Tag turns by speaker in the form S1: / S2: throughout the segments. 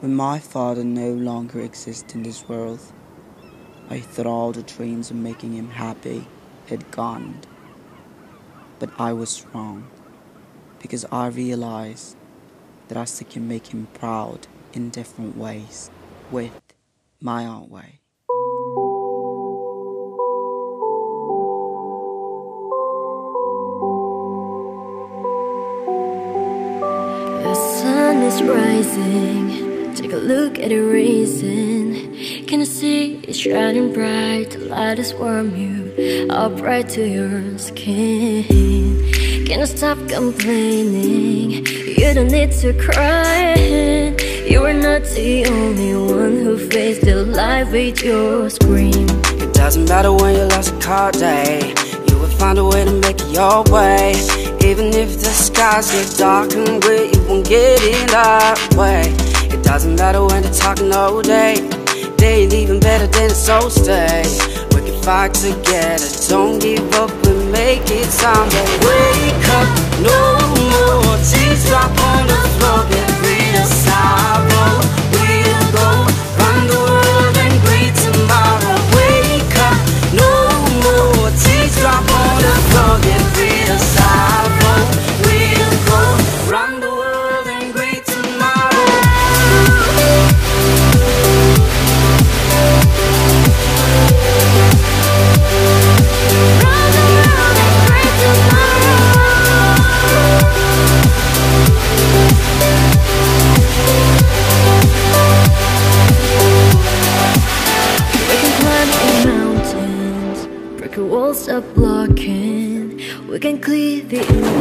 S1: When my father no longer exists in this world, I thought all the dreams of making him happy had gone. But I was wrong, because I realized that I still can make him proud in different ways, with my own way.
S2: The sun is rising. Take a look at the reason. Can you see it shining bright? The light is warm you up right to your skin. Can you stop complaining? You don't need to cry. You are not the only one who faced the life with your scream.
S1: It doesn't matter when you lost a car day, you will find a way to make it your way. Even if the skies get dark and gray, you won't get in that way. Doesn't matter when they're talking all day. They ain't even better than a soul stay. We can fight together. Don't give up. We make it someday. The
S2: walls are blocking. We can clear the air?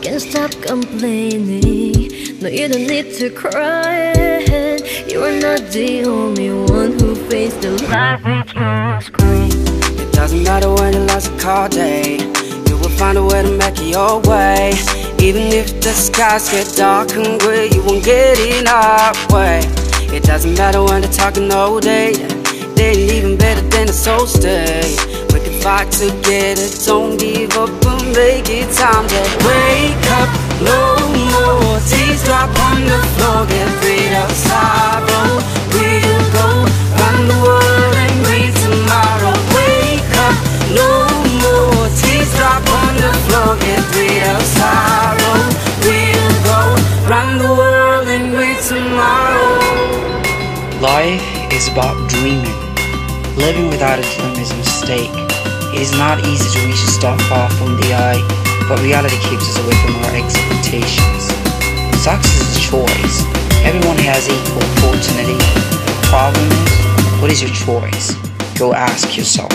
S2: Can't stop complaining. No, you don't need to cry. You are not the only one who faced the life your scream.
S1: It doesn't matter when you lost a car day, you will find a way to make your way. Even if the skies get dark and gray, you won't get in our way. It doesn't matter when they're talking all day, they even better than a soul stay. We can fight together, don't give up and make it time to wake up. No more tears drop on the floor, get rid of sorrow. We'll go
S3: Is about dreaming. Living without a dream is a mistake. It is not easy to reach a star far from the eye, but reality keeps us away from our expectations. Success is a choice. Everyone has equal opportunity. The problem is, what is your choice? Go ask yourself.